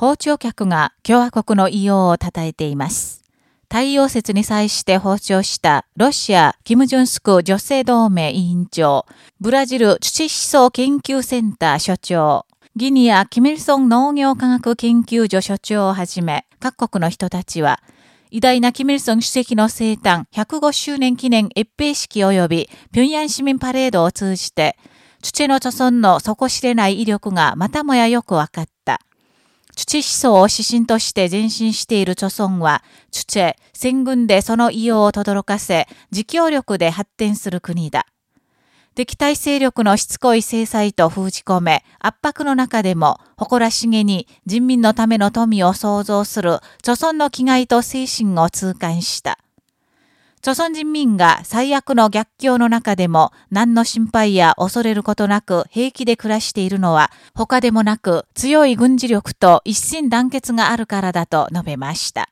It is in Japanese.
訪朝客が共和国の異様を称えています。太陽節に際して訪朝したロシア、キム・ジュンスク女性同盟委員長、ブラジル土思想研究センター所長、ギニア・キミルソン農業科学研究所所長をはじめ、各国の人たちは、偉大なキミルソン主席の生誕105周年記念閲兵式及び平壌市民パレードを通じて、土の著村の底知れない威力がまたもやよくわかった。土思想を指針として前進している著村は、土戦軍でその異様を轟かせ、自強力で発展する国だ。敵対勢力のしつこい制裁と封じ込め、圧迫の中でも、誇らしげに人民のための富を創造する、著村の気概と精神を痛感した。朝鮮人民が最悪の逆境の中でも何の心配や恐れることなく平気で暮らしているのは他でもなく強い軍事力と一心団結があるからだと述べました。